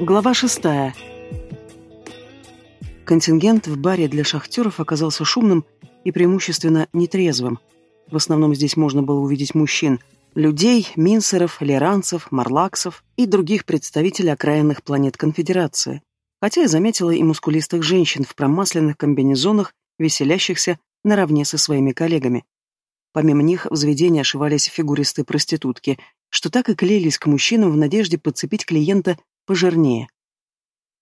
Глава шестая. Контингент в баре для шахтеров оказался шумным и преимущественно нетрезвым. В основном здесь можно было увидеть мужчин, людей, минсеров, лиранцев, марлаксов и других представителей окраинных планет Конфедерации. Хотя я заметила и мускулистых женщин в промасленных комбинезонах, веселящихся наравне со своими коллегами. Помимо них в заведении ошивались фигуристые проститутки, что так и клеились к мужчинам в надежде подцепить клиента пожирнее.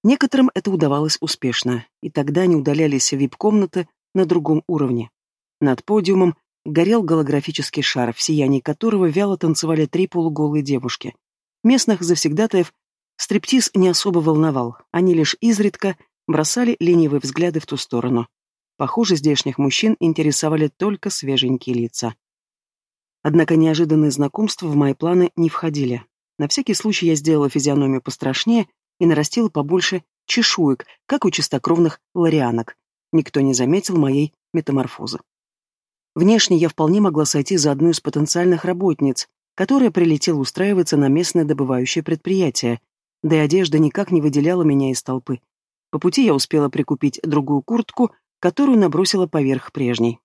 Некоторым это удавалось успешно, и тогда они удалялись в вип-комнаты на другом уровне. Над подиумом горел голографический шар, в сиянии которого вяло танцевали три полуголые девушки. Местных завсегдатаев стриптиз не особо волновал, они лишь изредка бросали ленивые взгляды в ту сторону. Похоже, здешних мужчин интересовали только свеженькие лица. Однако неожиданные знакомства в мои планы не входили. На всякий случай я сделала физиономию пострашнее и нарастила побольше чешуек, как у чистокровных ларианок. Никто не заметил моей метаморфозы. Внешне я вполне могла сойти за одну из потенциальных работниц, которая прилетела устраиваться на местное добывающее предприятие, да и одежда никак не выделяла меня из толпы. По пути я успела прикупить другую куртку, которую набросила поверх прежней.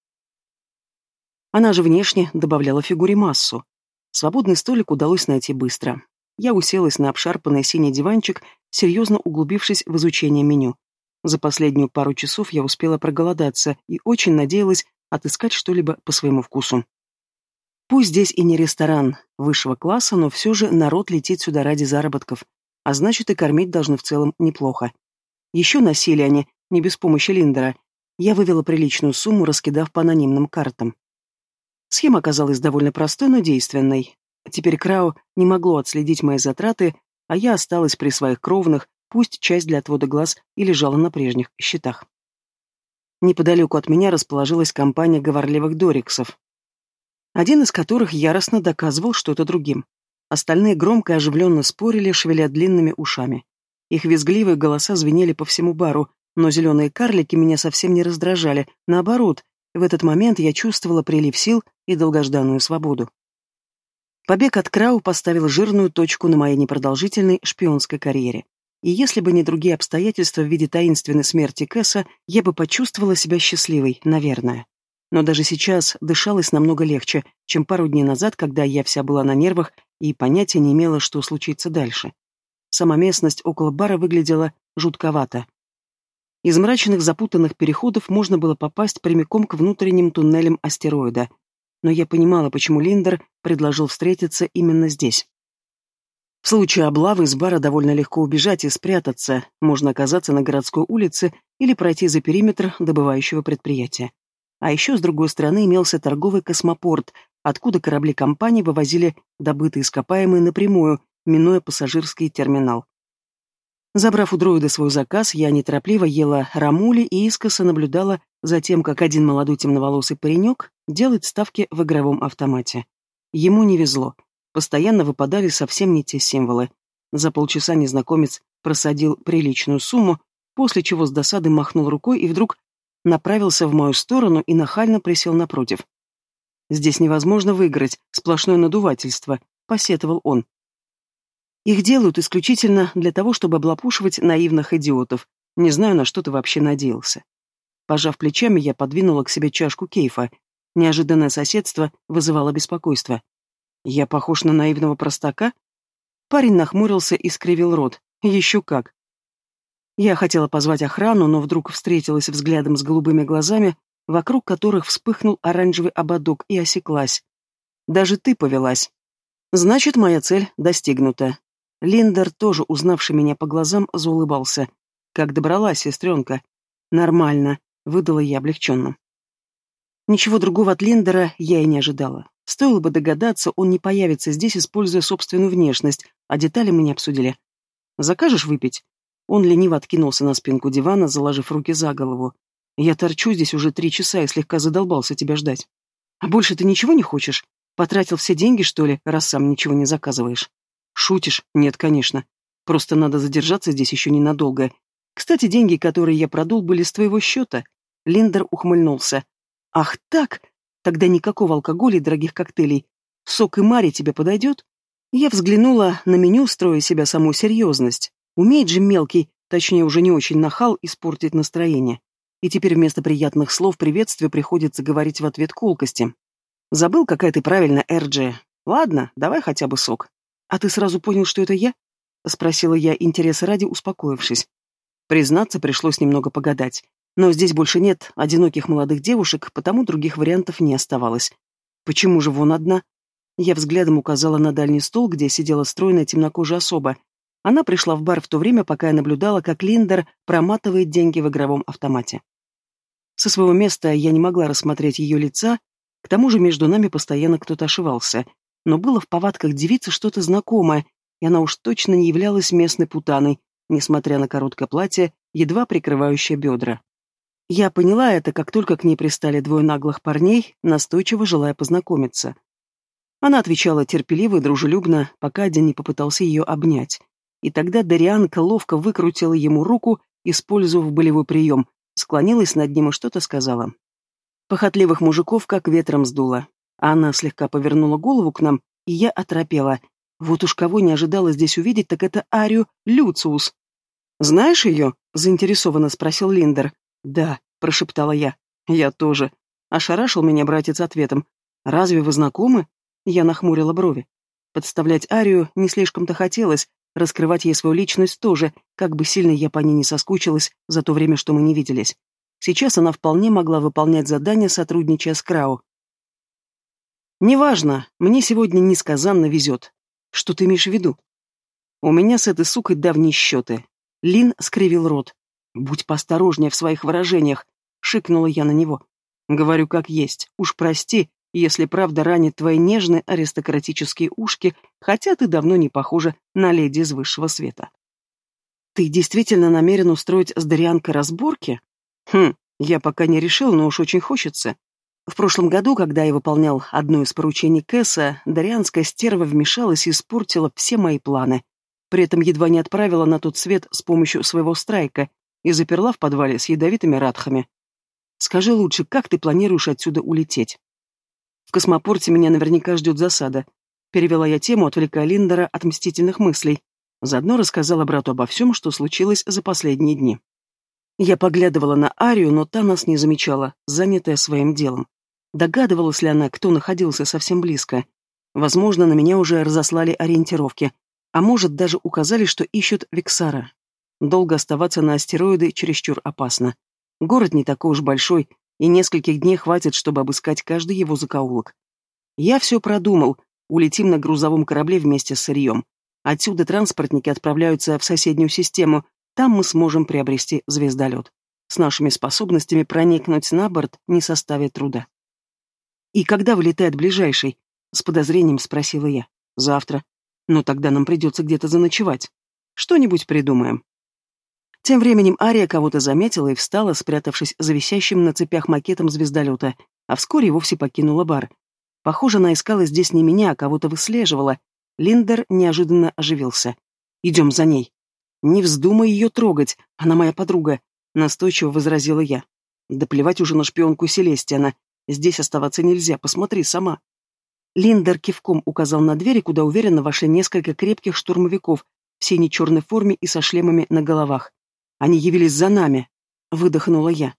Она же внешне добавляла фигуре массу. Свободный столик удалось найти быстро. Я уселась на обшарпанный синий диванчик, серьезно углубившись в изучение меню. За последнюю пару часов я успела проголодаться и очень надеялась отыскать что-либо по своему вкусу. Пусть здесь и не ресторан высшего класса, но все же народ летит сюда ради заработков, а значит и кормить должны в целом неплохо. Еще носили они, не без помощи Линдера. Я вывела приличную сумму, раскидав по анонимным картам. Схема оказалась довольно простой, но действенной. Теперь Крау не могло отследить мои затраты, а я осталась при своих кровных, пусть часть для отвода глаз и лежала на прежних счетах. Неподалеку от меня расположилась компания говорливых дориксов, один из которых яростно доказывал что-то другим. Остальные громко и оживленно спорили, шевеля длинными ушами. Их визгливые голоса звенели по всему бару, но зеленые карлики меня совсем не раздражали, наоборот, в этот момент я чувствовала прилив сил и долгожданную свободу. Побег от Крау поставил жирную точку на моей непродолжительной шпионской карьере. И если бы не другие обстоятельства в виде таинственной смерти Кэса, я бы почувствовала себя счастливой, наверное. Но даже сейчас дышалось намного легче, чем пару дней назад, когда я вся была на нервах и понятия не имела, что случится дальше. Сама местность около бара выглядела жутковато. Из мрачных запутанных переходов можно было попасть прямиком к внутренним туннелям астероида, но я понимала, почему Линдер предложил встретиться именно здесь. В случае облавы из бара довольно легко убежать и спрятаться, можно оказаться на городской улице или пройти за периметр добывающего предприятия. А еще, с другой стороны, имелся торговый космопорт, откуда корабли компании вывозили добытые ископаемые напрямую, минуя пассажирский терминал. Забрав у дроида свой заказ, я неторопливо ела рамули и искоса наблюдала за тем, как один молодой темноволосый паренек делает ставки в игровом автомате. Ему не везло. Постоянно выпадали совсем не те символы. За полчаса незнакомец просадил приличную сумму, после чего с досады махнул рукой и вдруг направился в мою сторону и нахально присел напротив. «Здесь невозможно выиграть, сплошное надувательство», — посетовал он. Их делают исключительно для того, чтобы облапушивать наивных идиотов. Не знаю, на что ты вообще надеялся. Пожав плечами, я подвинула к себе чашку кейфа. Неожиданное соседство вызывало беспокойство. Я похож на наивного простака? Парень нахмурился и скривил рот. Еще как. Я хотела позвать охрану, но вдруг встретилась взглядом с голубыми глазами, вокруг которых вспыхнул оранжевый ободок, и осеклась. Даже ты повелась. Значит, моя цель достигнута. Линдер, тоже узнавший меня по глазам, заулыбался. «Как добралась, сестренка?» «Нормально», — выдала я облегченно. Ничего другого от Линдера я и не ожидала. Стоило бы догадаться, он не появится здесь, используя собственную внешность, а детали мы не обсудили. «Закажешь выпить?» Он лениво откинулся на спинку дивана, заложив руки за голову. «Я торчу здесь уже три часа и слегка задолбался тебя ждать. А больше ты ничего не хочешь? Потратил все деньги, что ли, раз сам ничего не заказываешь?» Шутишь? Нет, конечно. Просто надо задержаться здесь еще ненадолго. Кстати, деньги, которые я продул, были с твоего счета. Линдер ухмыльнулся. Ах так? Тогда никакого алкоголя и дорогих коктейлей. Сок и мари тебе подойдет? Я взглянула на меню, строя себя саму серьезность. Умеет же мелкий, точнее уже не очень нахал, испортить настроение. И теперь вместо приятных слов приветствия приходится говорить в ответ колкости. Забыл, какая ты правильно, Эрджи. Ладно, давай хотя бы сок. А ты сразу понял, что это я? Спросила я интереса ради, успокоившись. Признаться, пришлось немного погадать. Но здесь больше нет одиноких молодых девушек, потому других вариантов не оставалось. Почему же вон одна? Я взглядом указала на дальний стол, где сидела стройная темнокожая особа. Она пришла в бар в то время, пока я наблюдала, как Линдер проматывает деньги в игровом автомате. Со своего места я не могла рассмотреть ее лица, к тому же между нами постоянно кто-то ошивался, но было в повадках девицы что-то знакомое, и она уж точно не являлась местной путаной, несмотря на короткое платье, едва прикрывающее бедра. Я поняла это, как только к ней пристали двое наглых парней, настойчиво желая познакомиться. Она отвечала терпеливо и дружелюбно, пока один не попытался ее обнять. И тогда Дарианка ловко выкрутила ему руку, использовав болевой прием, склонилась над ним и что-то сказала. Похотливых мужиков как ветром сдуло. Она слегка повернула голову к нам, и я оторопела. Вот уж кого не ожидала здесь увидеть, так это Арию Люциус. «Знаешь ее?» — заинтересованно спросил Линдер. «Да», — прошептала я. «Я тоже». Ошарашил меня братец ответом. «Разве вы знакомы?» Я нахмурила брови. Подставлять Арию не слишком-то хотелось, раскрывать ей свою личность тоже, как бы сильно я по ней не соскучилась за то время, что мы не виделись. Сейчас она вполне могла выполнять задания, сотрудничая с Крау. «Неважно, мне сегодня несказанно везет. Что ты имеешь в виду?» «У меня с этой сукой давние счеты». Лин скривил рот. «Будь поосторожнее в своих выражениях», — шикнула я на него. «Говорю как есть. Уж прости, если правда ранит твои нежные аристократические ушки, хотя ты давно не похожа на леди из высшего света». «Ты действительно намерен устроить с Дарианкой разборки?» Хм, я пока не решил, но уж очень хочется. В прошлом году, когда я выполнял одно из поручений Кэса, Дарианская стерва вмешалась и испортила все мои планы. При этом едва не отправила на тот свет с помощью своего страйка и заперла в подвале с ядовитыми радхами. Скажи лучше, как ты планируешь отсюда улететь? В космопорте меня наверняка ждет засада. Перевела я тему, отвлекая Линдера от мстительных мыслей. Заодно рассказала брату обо всем, что случилось за последние дни. Я поглядывала на Арию, но та нас не замечала, занятая своим делом. Догадывалась ли она, кто находился совсем близко? Возможно, на меня уже разослали ориентировки, а может, даже указали, что ищут Виксара. Долго оставаться на астероиды чересчур опасно. Город не такой уж большой, и нескольких дней хватит, чтобы обыскать каждый его закоулок. Я все продумал, улетим на грузовом корабле вместе с сырьем. Отсюда транспортники отправляются в соседнюю систему, там мы сможем приобрести звездолет. С нашими способностями проникнуть на борт не составит труда. «И когда вылетает ближайший?» — с подозрением спросила я. «Завтра. Но тогда нам придется где-то заночевать. Что-нибудь придумаем». Тем временем Ария кого-то заметила и встала, спрятавшись за висящим на цепях макетом звездолета, а вскоре и вовсе покинула бар. Похоже, она искала здесь не меня, а кого-то выслеживала. Линдер неожиданно оживился. «Идем за ней». «Не вздумай ее трогать, она моя подруга», — настойчиво возразила я. «Да плевать уже на шпионку Селестиана. Здесь оставаться нельзя, посмотри сама». Линдер кивком указал на двери, куда уверенно вошли несколько крепких штурмовиков в сине-черной форме и со шлемами на головах. «Они явились за нами», — выдохнула я.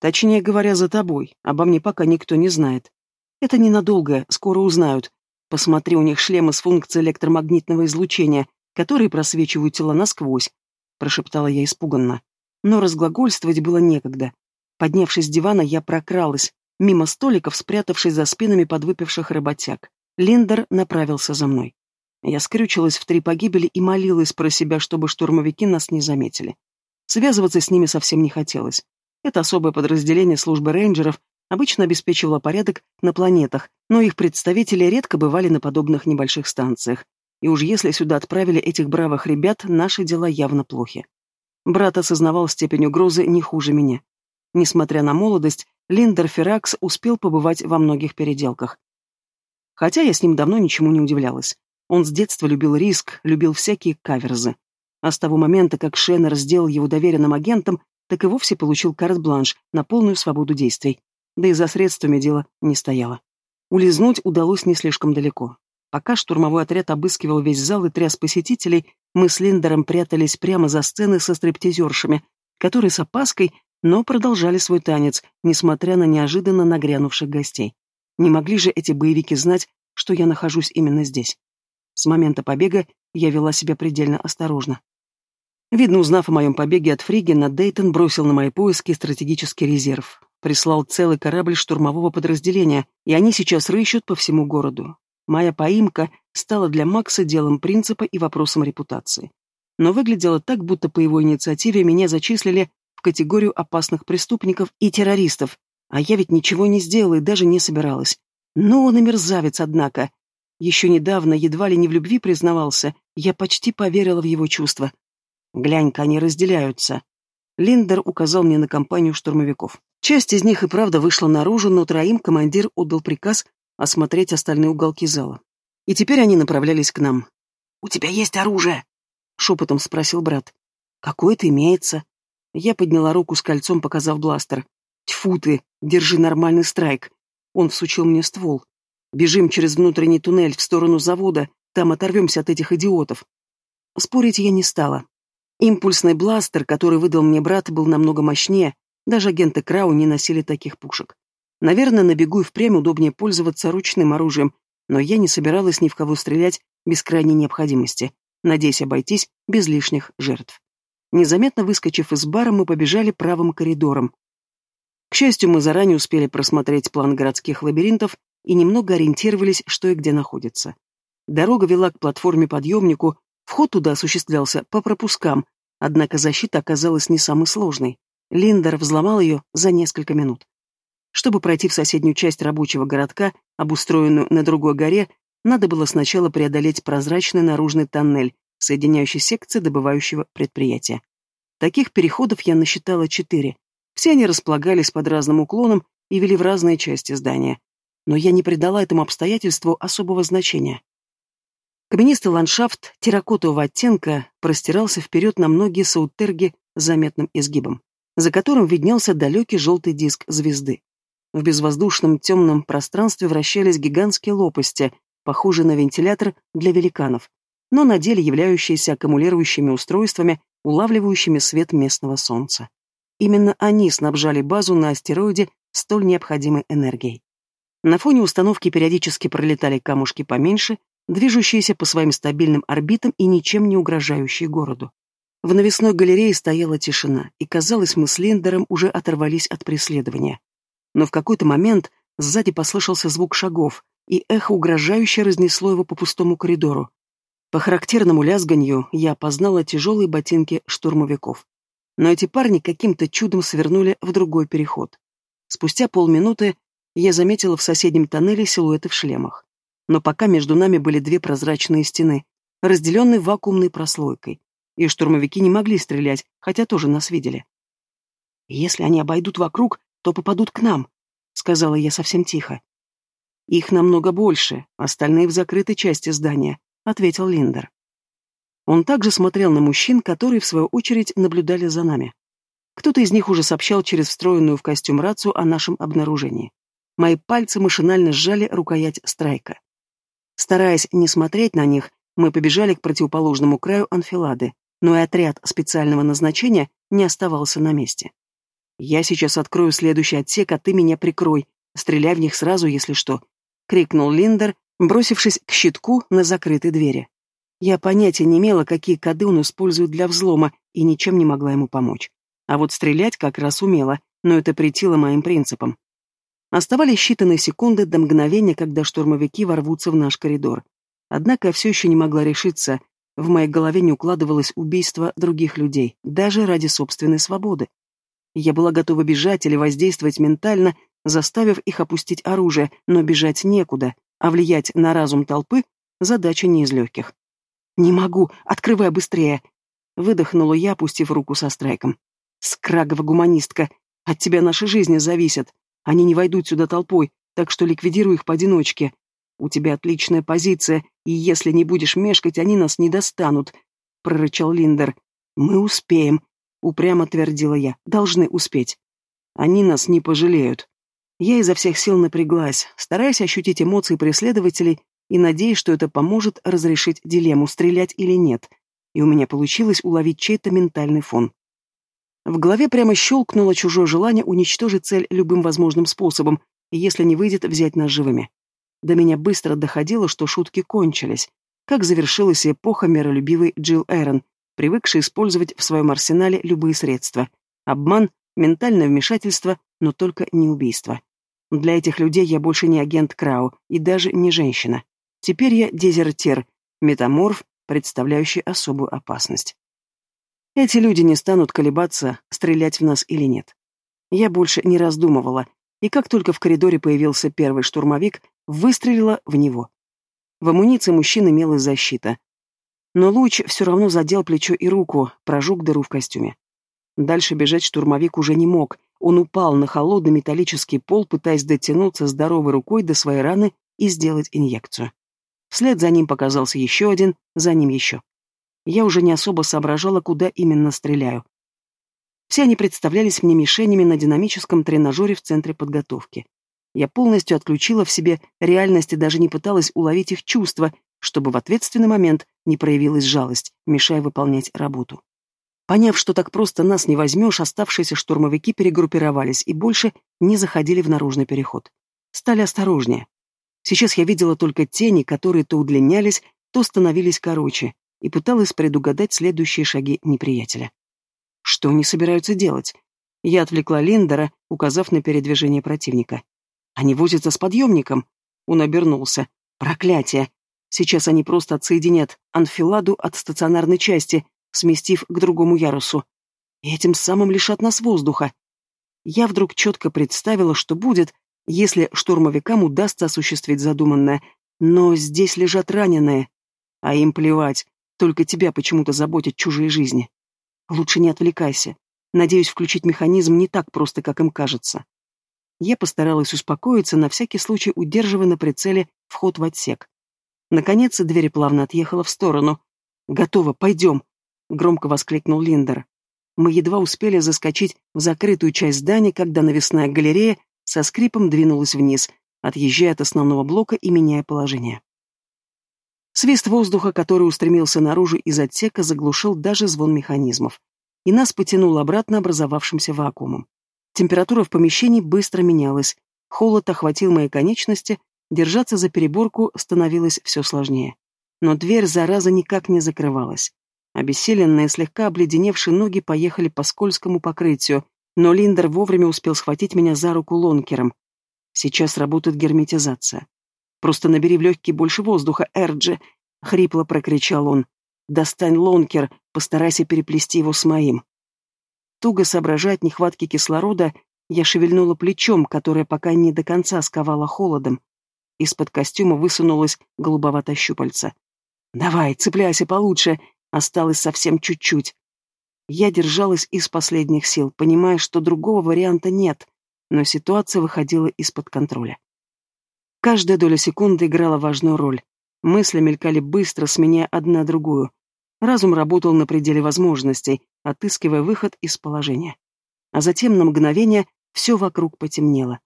«Точнее говоря, за тобой. Обо мне пока никто не знает. Это ненадолго, скоро узнают. Посмотри, у них шлемы с функцией электромагнитного излучения которые просвечивают тела насквозь», — прошептала я испуганно. Но разглагольствовать было некогда. Поднявшись с дивана, я прокралась, мимо столиков, спрятавшись за спинами подвыпивших работяг. Линдер направился за мной. Я скрючилась в три погибели и молилась про себя, чтобы штурмовики нас не заметили. Связываться с ними совсем не хотелось. Это особое подразделение службы рейнджеров обычно обеспечивало порядок на планетах, но их представители редко бывали на подобных небольших станциях. И уж если сюда отправили этих бравых ребят, наши дела явно плохи. Брат осознавал степень угрозы не хуже меня. Несмотря на молодость, Линдер Феракс успел побывать во многих переделках. Хотя я с ним давно ничему не удивлялась. Он с детства любил риск, любил всякие каверзы. А с того момента, как Шеннер сделал его доверенным агентом, так и вовсе получил карт-бланш на полную свободу действий. Да и за средствами дело не стояло. Улизнуть удалось не слишком далеко. Пока штурмовой отряд обыскивал весь зал и тряс посетителей, мы с Линдером прятались прямо за сценой со стриптизершами, которые с опаской, но продолжали свой танец, несмотря на неожиданно нагрянувших гостей. Не могли же эти боевики знать, что я нахожусь именно здесь. С момента побега я вела себя предельно осторожно. Видно, узнав о моем побеге от Фригена, Дейтон бросил на мои поиски стратегический резерв. Прислал целый корабль штурмового подразделения, и они сейчас рыщут по всему городу. Моя поимка стала для Макса делом принципа и вопросом репутации. Но выглядело так, будто по его инициативе меня зачислили в категорию опасных преступников и террористов, а я ведь ничего не сделала и даже не собиралась. Ну, он и мерзавец, однако. Еще недавно едва ли не в любви признавался, я почти поверила в его чувства. Глянь-ка, они разделяются. Линдер указал мне на компанию штурмовиков. Часть из них и правда вышла наружу, но троим командир отдал приказ осмотреть остальные уголки зала. И теперь они направлялись к нам. «У тебя есть оружие?» — шепотом спросил брат. «Какое-то имеется». Я подняла руку с кольцом, показав бластер. «Тьфу ты, держи нормальный страйк». Он всучил мне ствол. «Бежим через внутренний туннель в сторону завода, там оторвемся от этих идиотов». Спорить я не стала. Импульсный бластер, который выдал мне брат, был намного мощнее, даже агенты Крау не носили таких пушек. Наверное, на бегу и впрямь удобнее пользоваться ручным оружием, но я не собиралась ни в кого стрелять без крайней необходимости, надеясь обойтись без лишних жертв. Незаметно выскочив из бара, мы побежали правым коридором. К счастью, мы заранее успели просмотреть план городских лабиринтов и немного ориентировались, что и где находится. Дорога вела к платформе-подъемнику, Вход туда осуществлялся по пропускам, однако защита оказалась не самой сложной. Линдер взломал ее за несколько минут. Чтобы пройти в соседнюю часть рабочего городка, обустроенную на другой горе, надо было сначала преодолеть прозрачный наружный тоннель, соединяющий секции добывающего предприятия. Таких переходов я насчитала четыре. Все они располагались под разным уклоном и вели в разные части здания. Но я не придала этому обстоятельству особого значения. Каменистый ландшафт терракотового оттенка простирался вперед на многие саутерги с заметным изгибом, за которым виднелся далекий желтый диск звезды. В безвоздушном темном пространстве вращались гигантские лопасти, похожие на вентилятор для великанов, но на деле являющиеся аккумулирующими устройствами, улавливающими свет местного солнца. Именно они снабжали базу на астероиде столь необходимой энергией. На фоне установки периодически пролетали камушки поменьше, движущиеся по своим стабильным орбитам и ничем не угрожающие городу. В навесной галерее стояла тишина, и, казалось, мы с Линдером уже оторвались от преследования. Но в какой-то момент сзади послышался звук шагов, и эхо угрожающе разнесло его по пустому коридору. По характерному лязганью я опознала тяжелые ботинки штурмовиков. Но эти парни каким-то чудом свернули в другой переход. Спустя полминуты я заметила в соседнем тоннеле силуэты в шлемах но пока между нами были две прозрачные стены, разделенные вакуумной прослойкой, и штурмовики не могли стрелять, хотя тоже нас видели. «Если они обойдут вокруг, то попадут к нам», — сказала я совсем тихо. «Их намного больше, остальные в закрытой части здания», — ответил Линдер. Он также смотрел на мужчин, которые, в свою очередь, наблюдали за нами. Кто-то из них уже сообщал через встроенную в костюм рацию о нашем обнаружении. Мои пальцы машинально сжали рукоять страйка. Стараясь не смотреть на них, мы побежали к противоположному краю анфилады, но и отряд специального назначения не оставался на месте. «Я сейчас открою следующий отсек, а ты меня прикрой. Стреляй в них сразу, если что», — крикнул Линдер, бросившись к щитку на закрытой двери. Я понятия не имела, какие коды он использует для взлома, и ничем не могла ему помочь. А вот стрелять как раз умела, но это претило моим принципам. Оставались считанные секунды до мгновения, когда штурмовики ворвутся в наш коридор. Однако я все еще не могла решиться. В моей голове не укладывалось убийство других людей, даже ради собственной свободы. Я была готова бежать или воздействовать ментально, заставив их опустить оружие, но бежать некуда, а влиять на разум толпы — задача не из легких. «Не могу! Открывай быстрее!» — выдохнула я, опустив руку со страйком. «Скрагова гуманистка! От тебя наши жизни зависят!» Они не войдут сюда толпой, так что ликвидируй их поодиночке. У тебя отличная позиция, и если не будешь мешкать, они нас не достанут», — прорычал Линдер. «Мы успеем», — упрямо твердила я. «Должны успеть». «Они нас не пожалеют». Я изо всех сил напряглась, стараясь ощутить эмоции преследователей и надеясь, что это поможет разрешить дилемму, стрелять или нет. и у меня получилось уловить чей-то ментальный фон. В голове прямо щелкнуло чужое желание уничтожить цель любым возможным способом, и если не выйдет, взять нас живыми. До меня быстро доходило, что шутки кончились, как завершилась эпоха миролюбивой Джилл Эрон, привыкшей использовать в своем арсенале любые средства. Обман, ментальное вмешательство, но только не убийство. Для этих людей я больше не агент Крау и даже не женщина. Теперь я дезертир, метаморф, представляющий особую опасность. Эти люди не станут колебаться, стрелять в нас или нет. Я больше не раздумывала, и как только в коридоре появился первый штурмовик, выстрелила в него. В амуниции мужчин имелась защита. Но луч все равно задел плечо и руку, прожег дыру в костюме. Дальше бежать штурмовик уже не мог, он упал на холодный металлический пол, пытаясь дотянуться здоровой рукой до своей раны и сделать инъекцию. Вслед за ним показался еще один, за ним еще. Я уже не особо соображала, куда именно стреляю. Все они представлялись мне мишенями на динамическом тренажере в центре подготовки. Я полностью отключила в себе реальность и даже не пыталась уловить их чувства, чтобы в ответственный момент не проявилась жалость, мешая выполнять работу. Поняв, что так просто нас не возьмешь, оставшиеся штурмовики перегруппировались и больше не заходили в наружный переход. Стали осторожнее. Сейчас я видела только тени, которые то удлинялись, то становились короче, и пыталась предугадать следующие шаги неприятеля. Что они собираются делать? Я отвлекла Линдера, указав на передвижение противника. Они возятся с подъемником. Он обернулся. Проклятие! Сейчас они просто отсоединят анфиладу от стационарной части, сместив к другому ярусу. И этим самым лишат нас воздуха. Я вдруг четко представила, что будет, если штурмовикам удастся осуществить задуманное. Но здесь лежат раненые. А им плевать, только тебя почему-то заботят чужие жизни. Лучше не отвлекайся. Надеюсь, включить механизм не так просто, как им кажется. Я постаралась успокоиться, на всякий случай удерживая на прицеле вход в отсек. Наконец, дверь плавно отъехала в сторону. «Готово, пойдем!» — громко воскликнул Линдер. Мы едва успели заскочить в закрытую часть здания, когда навесная галерея со скрипом двинулась вниз, отъезжая от основного блока и меняя положение. Свист воздуха, который устремился наружу из отсека, заглушил даже звон механизмов. И нас потянуло обратно образовавшимся вакуумом. Температура в помещении быстро менялась. Холод охватил мои конечности, держаться за переборку становилось все сложнее. Но дверь, зараза, никак не закрывалась. Обессиленные, слегка обледеневшие ноги поехали по скользкому покрытию, но Линдер вовремя успел схватить меня за руку лонкером. Сейчас работает герметизация. Просто набери в легкие больше воздуха, Эрджи!» — хрипло прокричал он. «Достань лонкер, постарайся переплести его с моим». Туго соображая от нехватки кислорода, я шевельнула плечом, которое пока не до конца сковало холодом. Из-под костюма высунулась голубоватая щупальца. «Давай, цепляйся получше, осталось совсем чуть-чуть». Я держалась из последних сил, понимая, что другого варианта нет, но ситуация выходила из-под контроля. Каждая доля секунды играла важную роль. Мысли мелькали быстро, сменяя одна другую. Разум работал на пределе возможностей, отыскивая выход из положения. А затем на мгновение все вокруг потемнело.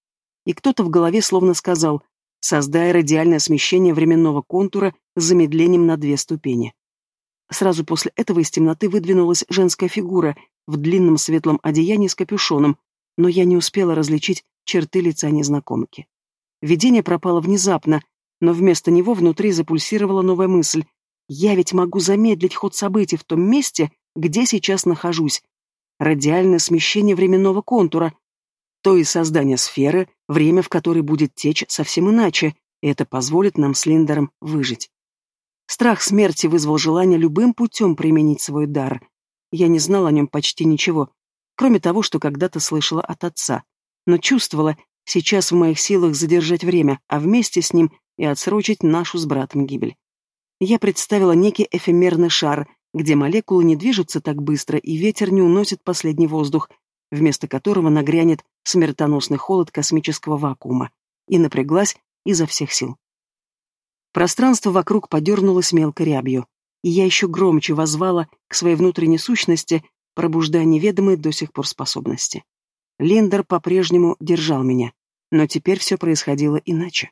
И кто-то в голове словно сказал «Создай радиальное смещение временного контура с замедлением на две ступени». Сразу после этого из темноты выдвинулась женская фигура в длинном светлом одеянии с капюшоном, но я не успела различить черты лица незнакомки. Видение пропало внезапно, но вместо него внутри запульсировала новая мысль. Я ведь могу замедлить ход событий в том месте, где сейчас нахожусь. Радиальное смещение временного контура. То и создание сферы, время в которой будет течь совсем иначе, и это позволит нам с Линдером выжить. Страх смерти вызвал желание любым путем применить свой дар. Я не знала о нем почти ничего, кроме того, что когда-то слышала от отца, но чувствовала, Сейчас в моих силах задержать время, а вместе с ним и отсрочить нашу с братом гибель. Я представила некий эфемерный шар, где молекулы не движутся так быстро и ветер не уносит последний воздух, вместо которого нагрянет смертоносный холод космического вакуума, и напряглась изо всех сил. Пространство вокруг подернулось мелкой рябью, и я еще громче возвала к своей внутренней сущности, пробуждая неведомые до сих пор способности. Линдер по-прежнему держал меня. Но теперь все происходило иначе.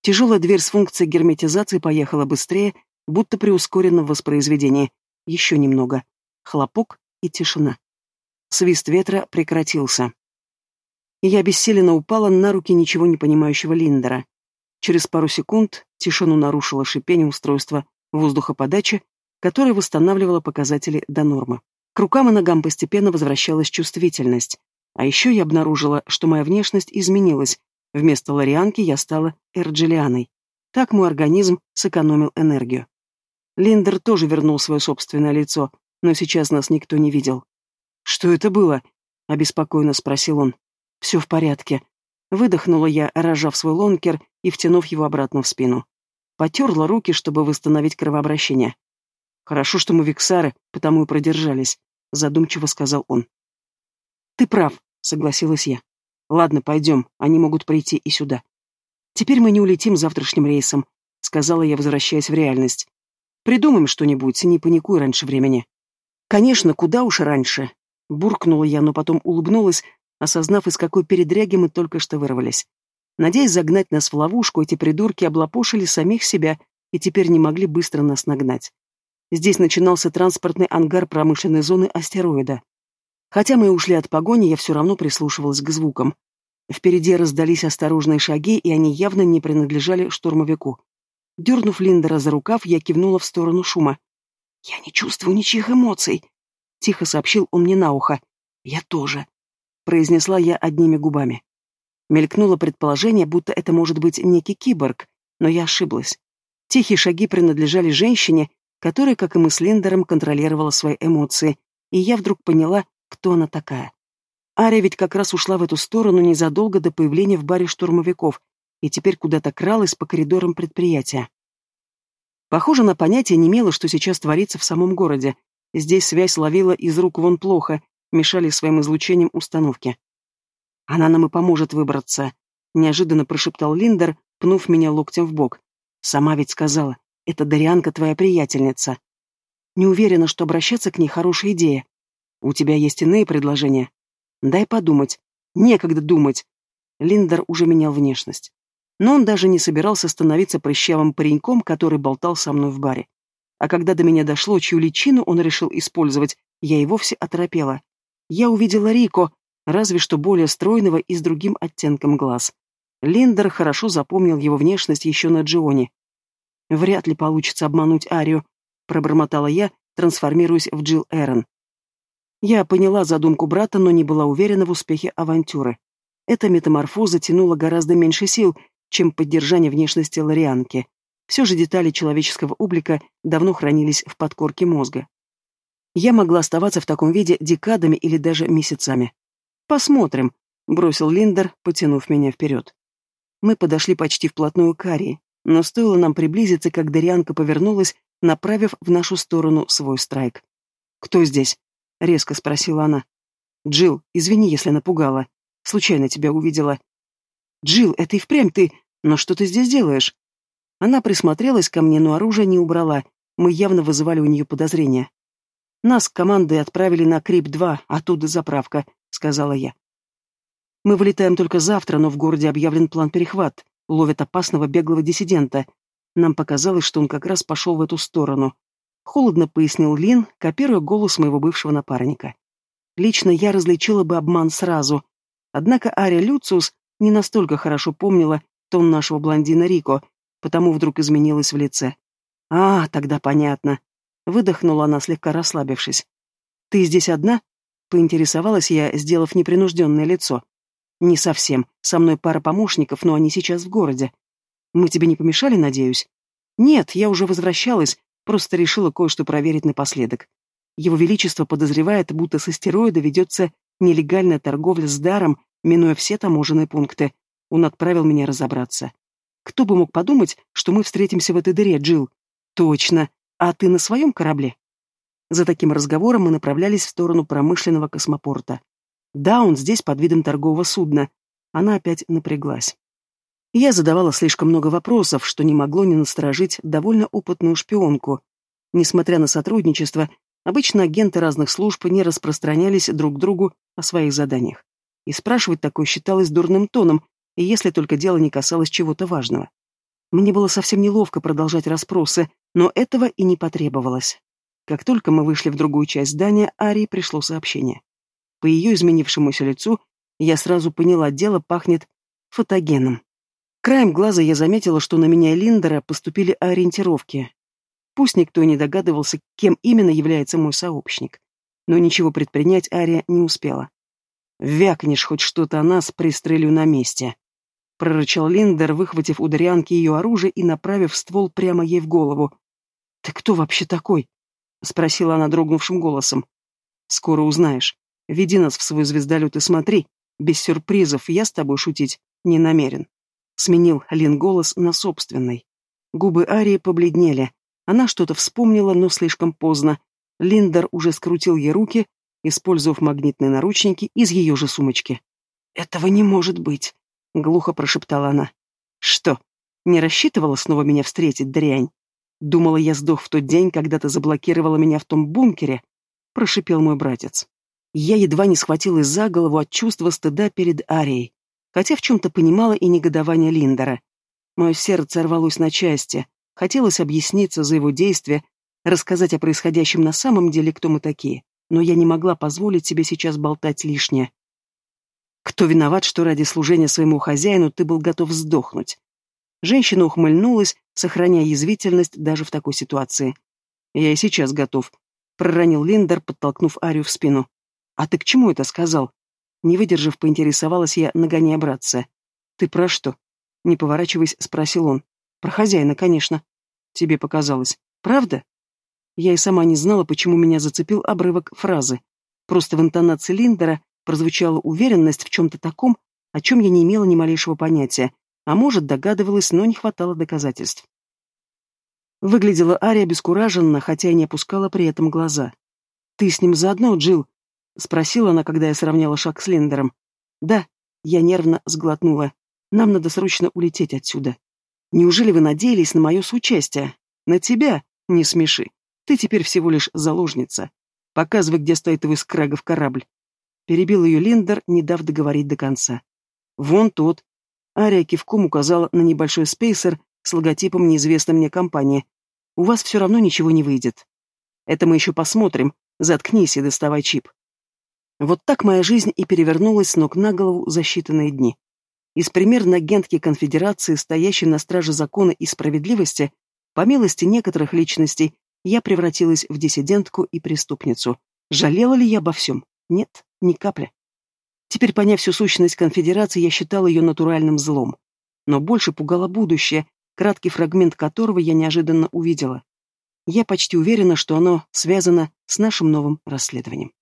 Тяжелая дверь с функцией герметизации поехала быстрее, будто при ускоренном воспроизведении, Еще немного. Хлопок и тишина. Свист ветра прекратился. Я бессиленно упала на руки ничего не понимающего Линдера. Через пару секунд тишину нарушило шипение устройства воздухоподачи, которое восстанавливало показатели до нормы. К рукам и ногам постепенно возвращалась чувствительность. А еще я обнаружила, что моя внешность изменилась. Вместо ларианки я стала эрджилианой. Так мой организм сэкономил энергию. Линдер тоже вернул свое собственное лицо, но сейчас нас никто не видел. «Что это было?» — обеспокоенно спросил он. «Все в порядке». Выдохнула я, рожав свой лонкер и втянув его обратно в спину. Потерла руки, чтобы восстановить кровообращение. «Хорошо, что мы виксары, потому и продержались», — задумчиво сказал он. «Ты прав», — согласилась я. «Ладно, пойдем, они могут прийти и сюда». «Теперь мы не улетим завтрашним рейсом», — сказала я, возвращаясь в реальность. «Придумаем что-нибудь, не паникуй раньше времени». «Конечно, куда уж раньше», — буркнула я, но потом улыбнулась, осознав, из какой передряги мы только что вырвались. Надеясь загнать нас в ловушку, эти придурки облапошили самих себя и теперь не могли быстро нас нагнать. Здесь начинался транспортный ангар промышленной зоны астероида. Хотя мы ушли от погони, я все равно прислушивалась к звукам. Впереди раздались осторожные шаги, и они явно не принадлежали штурмовику. Дернув Линдера за рукав, я кивнула в сторону шума. «Я не чувствую ничьих эмоций», — тихо сообщил он мне на ухо. «Я тоже», — произнесла я одними губами. Мелькнуло предположение, будто это может быть некий киборг, но я ошиблась. Тихие шаги принадлежали женщине, которая, как и мы с Линдером, контролировала свои эмоции, и я вдруг поняла, кто она такая. Ария ведь как раз ушла в эту сторону незадолго до появления в баре штурмовиков и теперь куда-то кралась по коридорам предприятия. Похоже, на понятие не имела, что сейчас творится в самом городе. Здесь связь ловила из рук вон плохо, мешали своим излучением установки. «Она нам и поможет выбраться», — неожиданно прошептал Линдер, пнув меня локтем в бок. «Сама ведь сказала, это Дарианка твоя приятельница. Не уверена, что обращаться к ней хорошая идея. У тебя есть иные предложения?» Дай подумать. Некогда думать. Линдер уже менял внешность. Но он даже не собирался становиться прыщавым пареньком, который болтал со мной в баре. А когда до меня дошло, чью личину он решил использовать, я и вовсе оторопела. Я увидела Рико, разве что более стройного и с другим оттенком глаз. Линдер хорошо запомнил его внешность еще на Джионе. «Вряд ли получится обмануть Арию», — пробормотала я, трансформируясь в Джилл Эрон. Я поняла задумку брата, но не была уверена в успехе авантюры. Эта метаморфоза тянула гораздо меньше сил, чем поддержание внешности Лорианки. Все же детали человеческого облика давно хранились в подкорке мозга. Я могла оставаться в таком виде декадами или даже месяцами. «Посмотрим», — бросил Линдер, потянув меня вперед. Мы подошли почти вплотную к Арии, но стоило нам приблизиться, как Дарианка повернулась, направив в нашу сторону свой страйк. «Кто здесь?» резко спросила она. Джил, извини, если напугала. Случайно тебя увидела. Джил, это и впрямь ты. Но что ты здесь делаешь? Она присмотрелась ко мне, но оружие не убрала. Мы явно вызывали у нее подозрения. Нас командой отправили на Крип-2, оттуда заправка, сказала я. Мы вылетаем только завтра, но в городе объявлен план перехват. Ловят опасного беглого диссидента. Нам показалось, что он как раз пошел в эту сторону. Холодно пояснил Лин, копируя голос моего бывшего напарника. Лично я различила бы обман сразу. Однако Ария Люциус не настолько хорошо помнила тон нашего блондина Рико, потому вдруг изменилась в лице. «А, тогда понятно». Выдохнула она, слегка расслабившись. «Ты здесь одна?» — поинтересовалась я, сделав непринужденное лицо. «Не совсем. Со мной пара помощников, но они сейчас в городе. Мы тебе не помешали, надеюсь?» «Нет, я уже возвращалась, Просто решила кое-что проверить напоследок. Его Величество подозревает, будто с астероида ведется нелегальная торговля с даром, минуя все таможенные пункты. Он отправил меня разобраться. Кто бы мог подумать, что мы встретимся в этой дыре, Джилл? Точно. А ты на своем корабле? За таким разговором мы направлялись в сторону промышленного космопорта. Да, он здесь под видом торгового судна. Она опять напряглась. Я задавала слишком много вопросов, что не могло не насторожить довольно опытную шпионку. Несмотря на сотрудничество, обычно агенты разных служб не распространялись друг другу о своих заданиях. И спрашивать такое считалось дурным тоном, если только дело не касалось чего-то важного. Мне было совсем неловко продолжать расспросы, но этого и не потребовалось. Как только мы вышли в другую часть здания, Арии пришло сообщение. По ее изменившемуся лицу я сразу поняла, дело пахнет фотогеном. Краем глаза я заметила, что на меня и Линдера поступили ориентировки. Пусть никто и не догадывался, кем именно является мой сообщник. Но ничего предпринять Ария не успела. «Вякнешь хоть что-то о нас, пристрелю на месте», — прорычал Линдер, выхватив у Дарианки ее оружие и направив ствол прямо ей в голову. «Ты кто вообще такой?» — спросила она дрогнувшим голосом. «Скоро узнаешь. Веди нас в свой звездолет и смотри. Без сюрпризов я с тобой шутить не намерен». Сменил Лин голос на собственный. Губы Арии побледнели. Она что-то вспомнила, но слишком поздно. Линдер уже скрутил ей руки, использовав магнитные наручники из ее же сумочки. «Этого не может быть», — глухо прошептала она. «Что, не рассчитывала снова меня встретить, дрянь?» Думала, я сдох в тот день, когда ты заблокировала меня в том бункере, прошипел мой братец. Я едва не схватилась за голову от чувства стыда перед Арией, хотя в чем-то понимала и негодование Линдера. Мое сердце рвалось на части, хотелось объясниться за его действия, рассказать о происходящем на самом деле, кто мы такие, но я не могла позволить себе сейчас болтать лишнее. Кто виноват, что ради служения своему хозяину ты был готов сдохнуть? Женщина ухмыльнулась, сохраняя язвительность даже в такой ситуации. «Я и сейчас готов», — проронил Линдер, подтолкнув Арию в спину. «А ты к чему это сказал?» Не выдержав, поинтересовалась я, нагоняя братца. «Ты про что?» Не поворачиваясь, спросил он. «Про хозяина, конечно». «Тебе показалось. Правда?» Я и сама не знала, почему меня зацепил обрывок фразы. Просто в интонации Линдера прозвучала уверенность в чем-то таком, о чем я не имела ни малейшего понятия, а может, догадывалась, но не хватало доказательств. Выглядела Ария обескураженно, хотя и не опускала при этом глаза. «Ты с ним заодно, Джилл?» — спросила она, когда я сравняла шаг с Линдером. «Да», — я нервно сглотнула. «Нам надо срочно улететь отсюда. Неужели вы надеялись на мое соучастие? На тебя? Не смеши. Ты теперь всего лишь заложница. Показывай, где стоит твой скрагов корабль». Перебил ее Линдер, не дав договорить до конца. «Вон тот», Ария кивком указала на небольшой спейсер с логотипом неизвестной мне компании. «У вас все равно ничего не выйдет. Это мы еще посмотрим. Заткнись и доставай чип». Вот так моя жизнь и перевернулась с ног на голову за считанные дни. Из примерно агентки конфедерации, стоящей на страже закона и справедливости, по милости некоторых личностей, я превратилась в диссидентку и преступницу. Жалела ли я обо всем? Нет, ни капли. Теперь, поняв всю сущность конфедерации, я считал ее натуральным злом. Но больше пугало будущее, краткий фрагмент которого я неожиданно увидела. Я почти уверена, что оно связано с нашим новым расследованием.